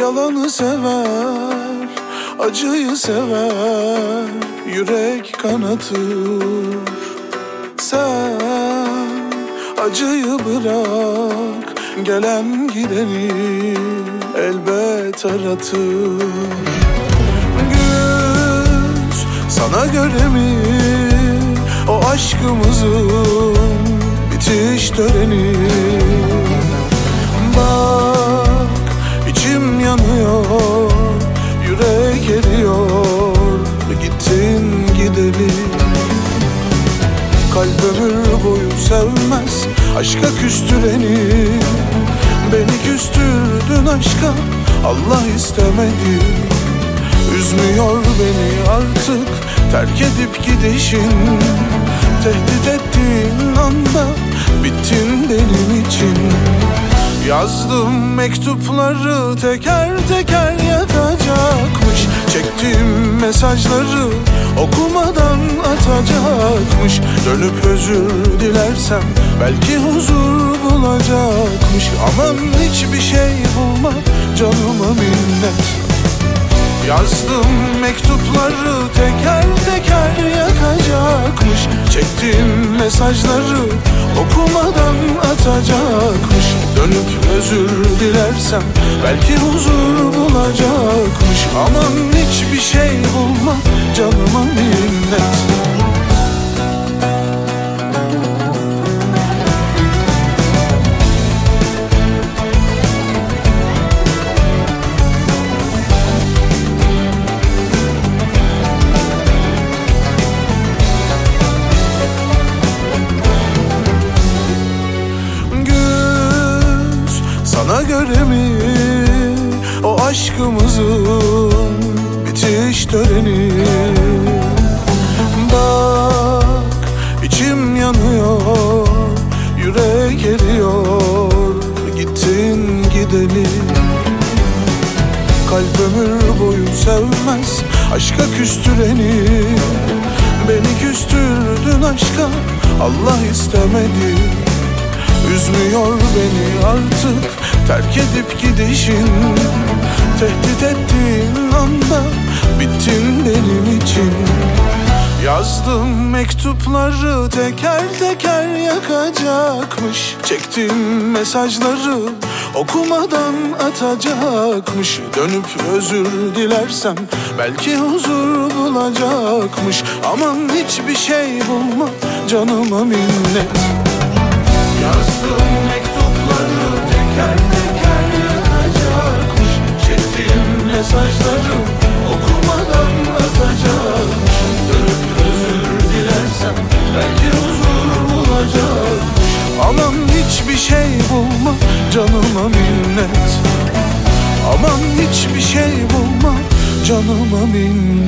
Yalanı sever, acıyı sever Yürek kanatır Sen acıyı bırak Gelen gideni elbet aratır. Güz sana göre mi? O aşkımızın bitiş töreni. Bak Aşka küstüreni Beni küstürdün aşka Allah istemedi. Üzmüyor beni artık Terk edip gidişin Tehdit ettiğin anda Bittin benim için. Yazdım mektupları teker teker yakacakmış Çektiğim mesajları okumadan atacakmış. Dönüp özür dilersem belki huzur bulacakmış. Aman hiçbir şey bulma canıma minnet. Yazdım mektupları teker teker yakacakmış. Çektiğim mesajları okumadan atacakmış. Dönüp özür dilersem belki huzur bulacakmış. Aman hiçbir şey bulma canıma sana göre mi o aşkımızın bitiş töreni. Bak içim yanıyor yürek eriyor gittin gideli. Kalp ömür boyu sevmez aşka küstüreni. Beni küstürdün aşka Allah istemedi Üzmüyor beni artık terk edip gidişin. Tehdit ettiğin anda bittin benim için. Yazdım mektupları teker teker yakacakmış. Çektiğim mesajları okumadan atacakmış. Dönüp özür dilersem belki huzur bulacakmış. Aman hiçbir şey bulma canıma minnet Yazdım mektupları teker teker yakacakmış Çektiğim mesajları okumadan atacakmış. Dönüp dilersem belki huzur bulacakmış. Aman hiçbir şey bulma canıma minnet. Aman hiçbir şey bulma canıma minnet